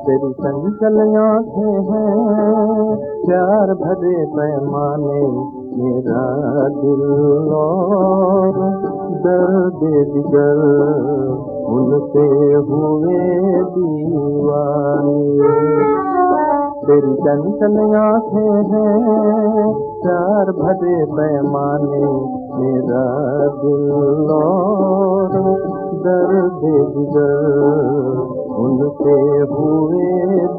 तेरी चंचल आँखें हैं। प्यार भरे पैमाने, मेरा दिल और दर्द दिगर। उनसे हुए दीवाने। तेरी चंचल आँखें हैं। प्यार भरे पैमाने, मेरा दिल उनसे हुए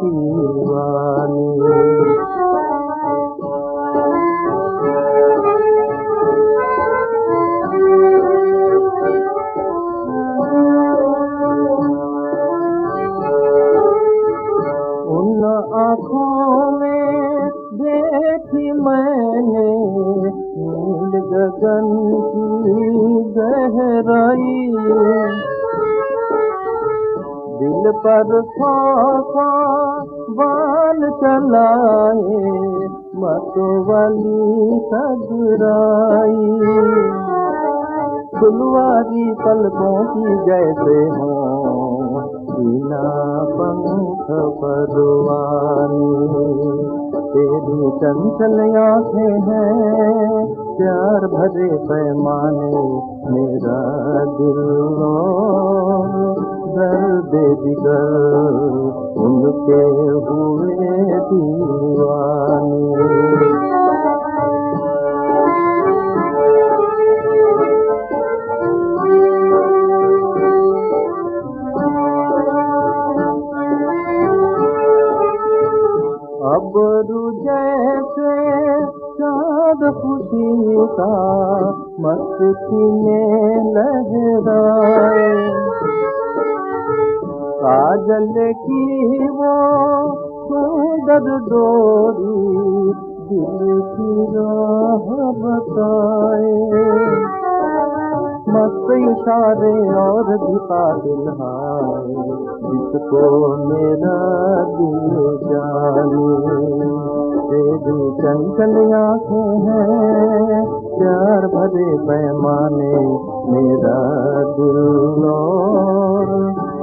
दीवाने। मैंने नील गगन की गहराई दिल पर खासा बाल चलाए मतवाली सगराई फुलवारी पलकों की जैसे हो बिना पंख परवाने। तेरी चंचल आंखें हैं प्यार भरे पैमाने मेरा दिल दर्द दिगर उनके हुए दीवाने अब जैसे चाँद खुशी का मस्ती में लहराए काजल की वो सुंदर डोरी दिल की राह बताए। मस्त इशारे और दिखा दिल जिसको मेरा दिल जाने। तेरी चंचल आंखें हैं प्यार भरे पैमाने मेरा दिल